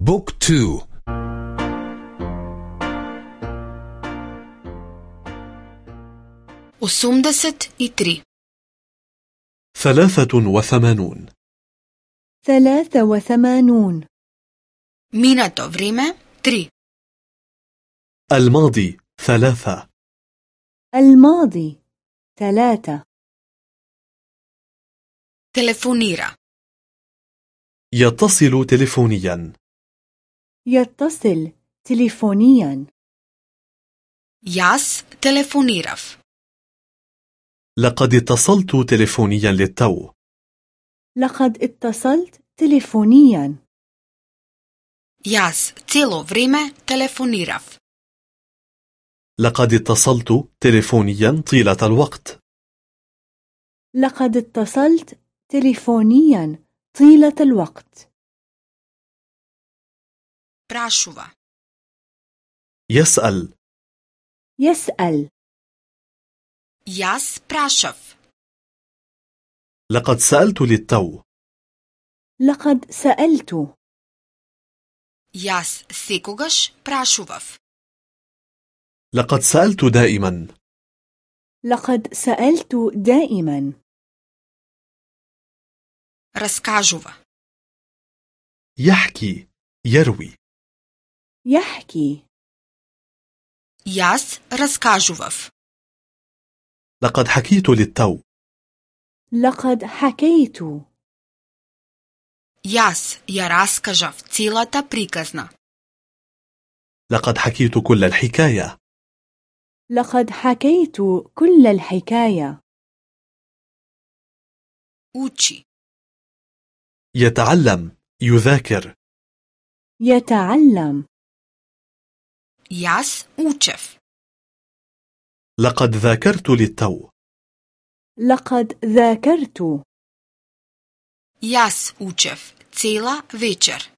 Book two. Осумдесет и три. ثلاثة وثمانون. ثلاثة وثمانون. Минато време три. الماضي ثلاثة. الماضي ثلاثة. Телефонира. يتصل تلفونياً. يتصل تليفونيا. Јас телефонирав لقد اتصلت تليفونيا للتو. لقد اتصلت تليفونيا. Јас цело време телефонирав لقد اتصلت تليفونيا طيلة الوقت. لقد اتصلت تليفونيا طيلة الوقت. Прашува. يسأل يسأل Јас прашав. لقد سألت للتو لقد سألت Јас секогаш прашував. لقد سألت دائما لقد سألت دائما Раскажува. يحكي يروي يحكي Јас раскажував. لقد حكيت للتو لقد حكيت Јас ја раскажав целата приказна. لقد حكيت كل الحكاية لقد حكيت كل الحكاية Учи. يتعلم يذاكر يتعلم Јас учев. لقد ذاكرت للتو لقد ذاكرت Јас учев цела вечер.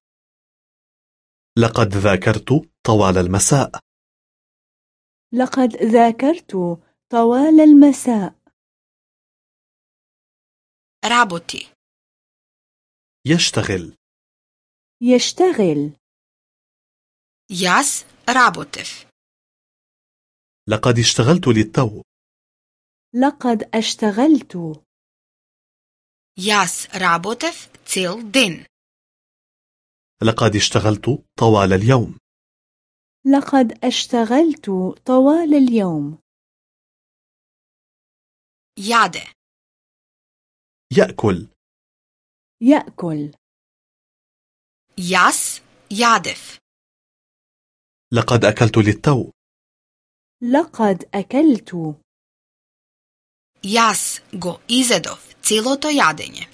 لقد ذاكرت طوال المساء لقد ذاكرت طوال المساء Работи. يشتغل يشتغل Јас работев. لقد اشتغلت للتو لقد اشتغلت Јас работев цел ден. لقد اشتغلت طوال اليوم لقد اشتغلت طوال اليوم Јаде. يأكل يأكل Јас јадев. لقد أكلت للتو لقد أكلت Јас го изедов целото јадење.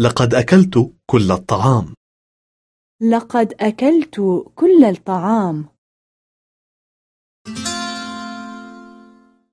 لقد أكلت كل الطعام لقد أكلت كل الطعام